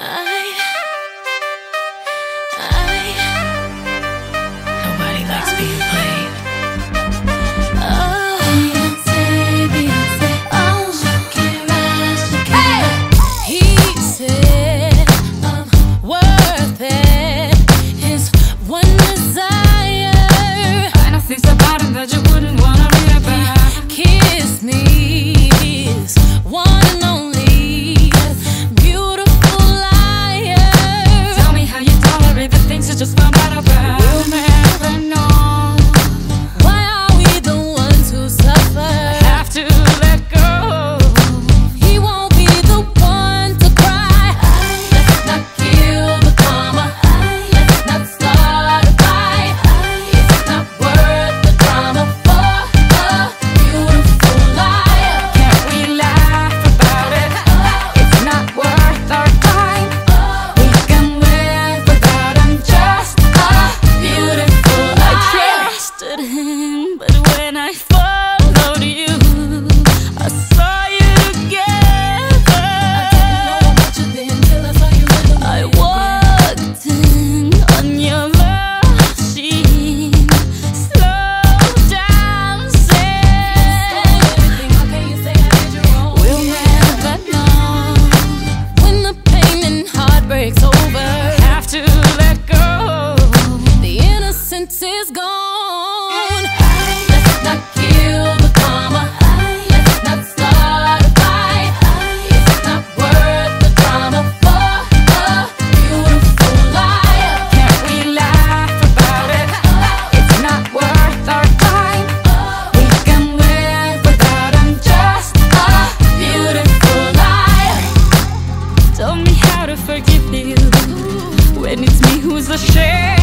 I and I fall. share